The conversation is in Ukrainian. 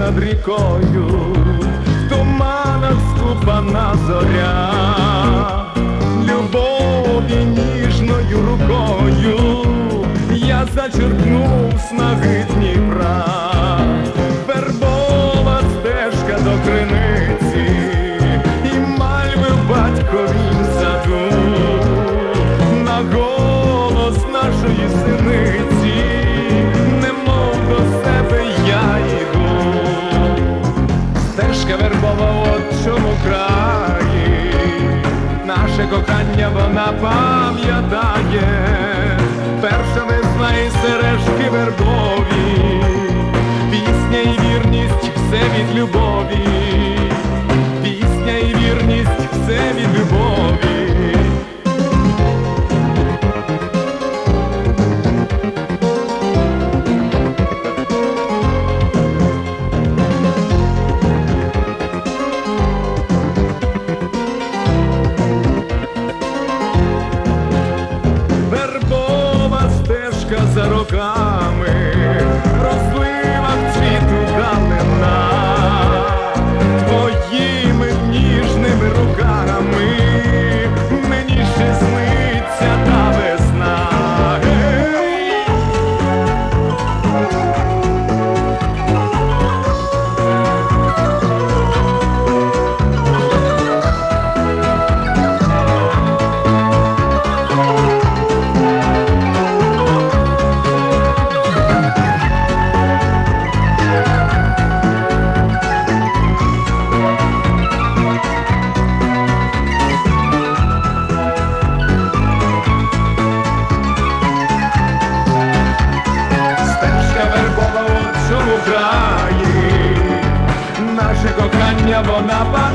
над рікою, в туманах скупана зоря, любові ніжною рукою я зачерпнув снаги Дніпра, вона пам'ятає, перша весна і сережки вербові, пісня і вірність все від любові, стежка за роками, Bonaparte.